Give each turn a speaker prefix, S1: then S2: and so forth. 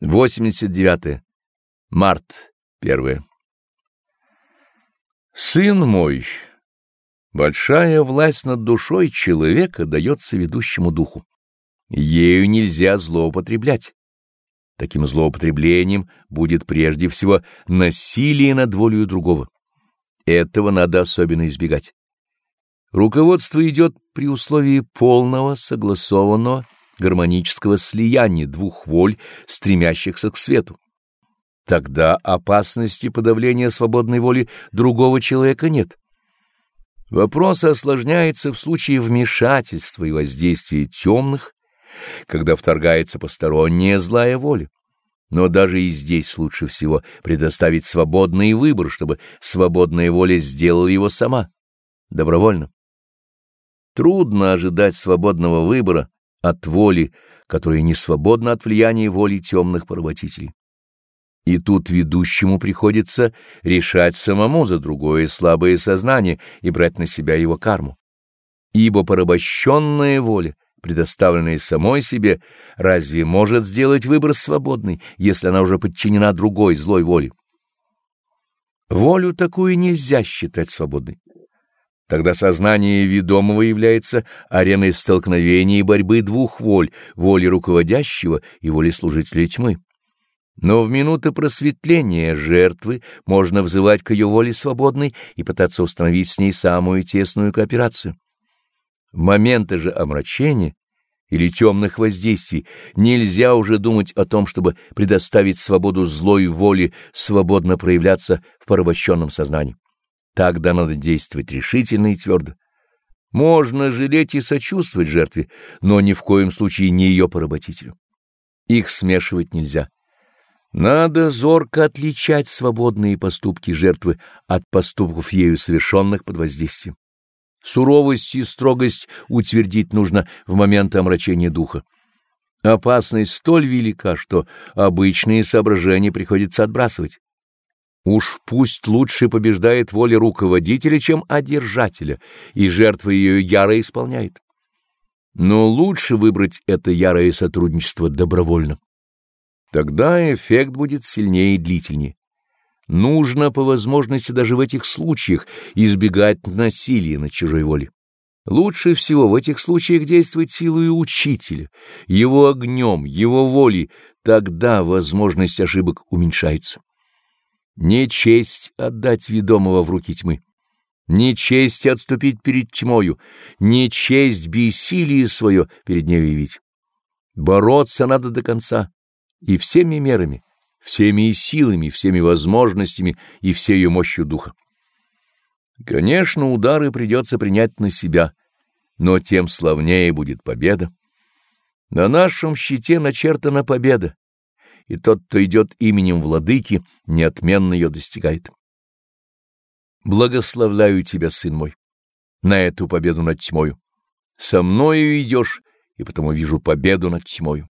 S1: 89. Март 1. Сын мой, большая власть над душой человека дается ведущему духу. Ею нельзя злоупотреблять. Таким злоупотреблением будет прежде всего насилие над волею другого. Этого надо особенно избегать. Руководство идет при условии полного, согласованного, гармонического слияния двух воль, стремящихся к свету. Тогда опасности подавления свободной воли другого человека нет. Вопрос осложняется в случае вмешательства и воздействия темных, когда вторгается посторонняя злая воля. Но даже и здесь лучше всего предоставить свободный выбор, чтобы свободная воля сделала его сама, добровольно. Трудно ожидать свободного выбора, от воли, которая не свободна от влияния воли темных поработителей. И тут ведущему приходится решать самому за другое слабое сознание и брать на себя его карму. Ибо порабощенная воля, предоставленная самой себе, разве может сделать выбор свободный, если она уже подчинена другой злой воле? Волю такую нельзя считать свободной. Тогда сознание ведомого является ареной столкновения и борьбы двух воль, воли руководящего и воли служителя тьмы. Но в минуты просветления жертвы можно взывать к ее воле свободной и пытаться установить с ней самую тесную кооперацию. В моменты же омрачения или темных воздействий нельзя уже думать о том, чтобы предоставить свободу злой воле свободно проявляться в порабощенном сознании. Тогда надо действовать решительно и твердо. Можно жалеть и сочувствовать жертве, но ни в коем случае не ее поработителю. Их смешивать нельзя. Надо зорко отличать свободные поступки жертвы от поступков ею совершенных под воздействием. Суровость и строгость утвердить нужно в момент омрачения духа. Опасность столь велика, что обычные соображения приходится отбрасывать. Уж пусть лучше побеждает воля руководителя, чем одержателя, и жертва ее яро исполняет. Но лучше выбрать это ярое сотрудничество добровольно. Тогда эффект будет сильнее и длительнее. Нужно по возможности даже в этих случаях избегать насилия на чужой воле. Лучше всего в этих случаях действовать силой учителя, его огнем, его волей, тогда возможность ошибок уменьшается. Не честь отдать ведомого в руки тьмы, не честь отступить перед тьмою, не честь бессилие свое перед ней явить. Бороться надо до конца, и всеми мерами, всеми силами, всеми возможностями и всей ее мощью духа. Конечно, удары придется принять на себя, но тем славнее будет победа. На нашем щите начертана победа, и тот, кто идет именем владыки, неотменно ее достигает. Благословляю тебя, сын мой, на эту победу над тьмою. Со мною идешь, и потому вижу победу над тьмою.